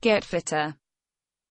Get fitter.